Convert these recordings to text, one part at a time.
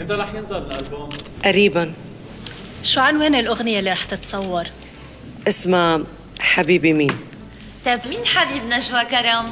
إمتى رح ينزل الألبوم؟ قريبا شو عنوان الأغنية اللي رح تتصور؟ اسمها حبيبي مين طيب مين حبيب نجوى كرم؟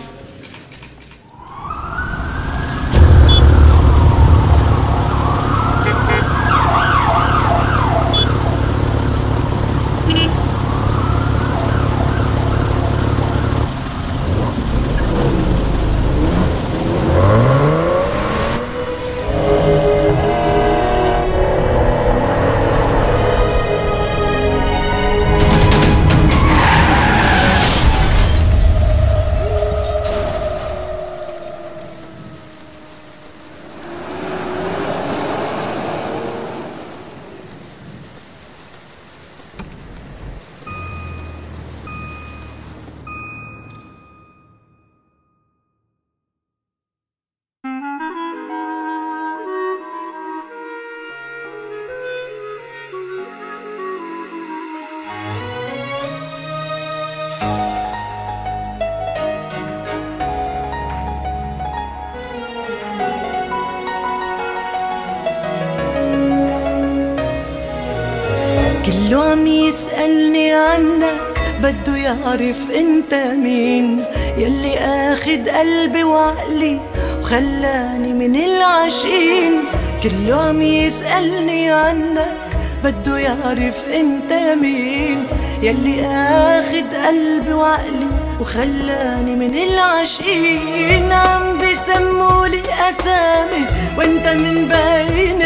كله عم يسألني عنك بده يعرف أنت مين. يلي آخد قلبي وعقلي وخلاني من العاشقين. كله عم يسألني عنك بده يعرف أنت مين. يلي آخد قلبي وعقلي وخلاني من العاشقين. عم بيسمولي أسامي وأنت من بين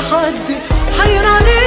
حد حيرانين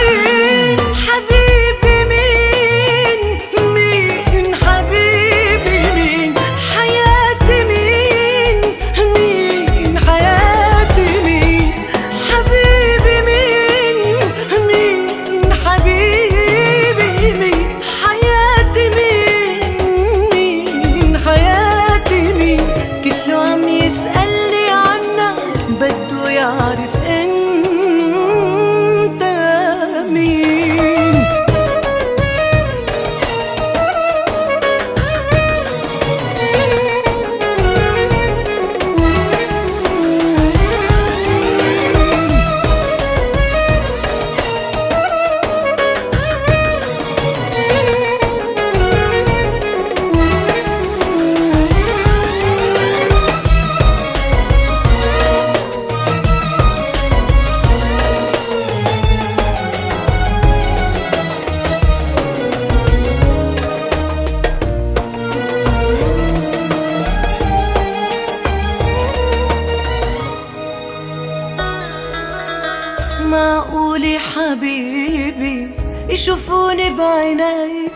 حبيبي يشوفوني بعينيك.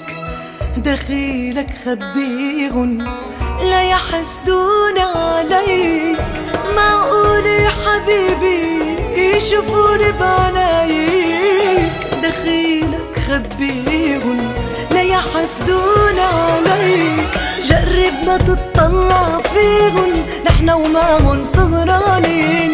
دخيلك خبيهم لا يحسدون عليك. معقول يا حبيبي؟ يشوفوني بعينيك. دخيلك خبيهم لا يحسدون عليك. جرب ما تطلع فيهم نحن ومعهم صغرانين.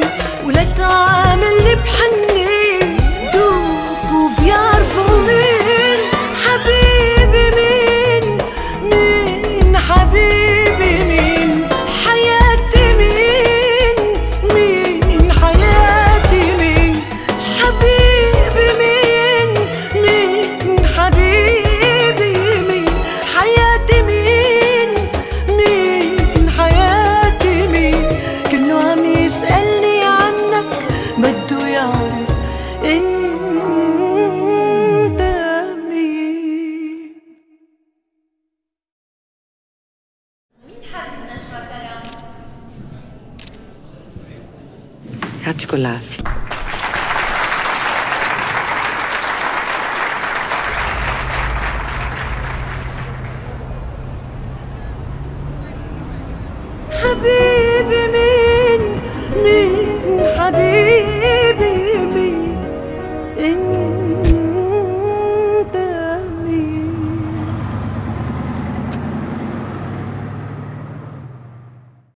Katkolav.